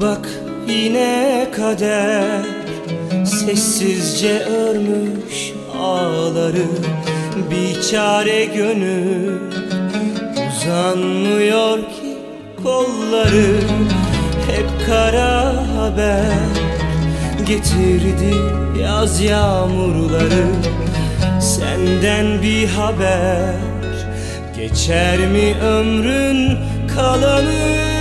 Bak yine kader Sessizce örmüş ağları. Bir çare gönül Uzanmıyor ki kolları. Hep kara haber Getirdi yaz yağmurları. Senden bir haber Geçer mi ömrün kalanı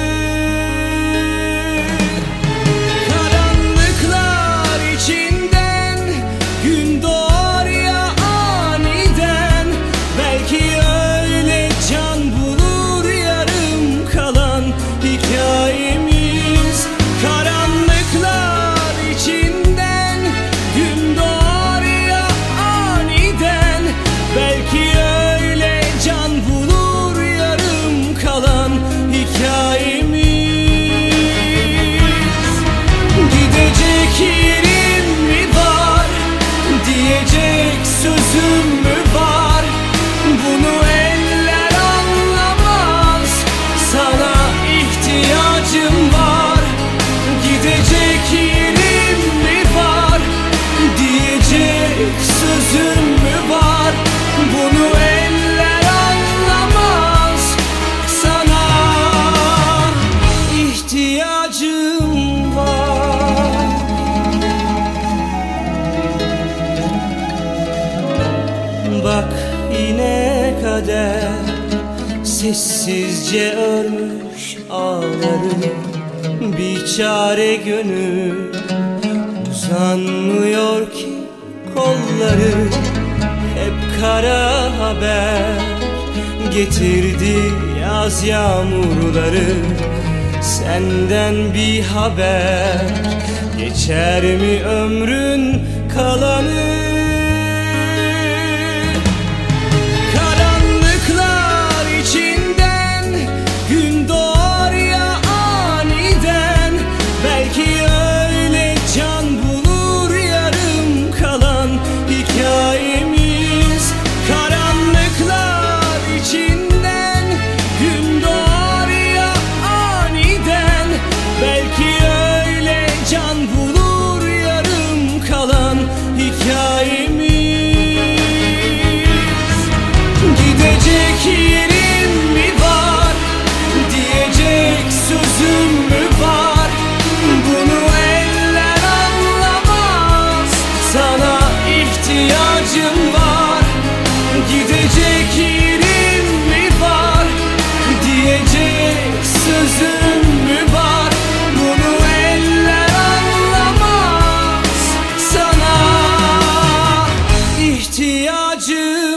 Sessizce örmüş ağları Bir çare gönül Uzanmıyor ki kolları. Hep kara haber Getirdi yaz yağmurları. Senden bir haber Geçer mi ömrün kalanı ihtiyacım var. Gidecek yerim mi var? Diyecek sözüm mü var? Bunu eller anlamaz Sana. İhtiyacım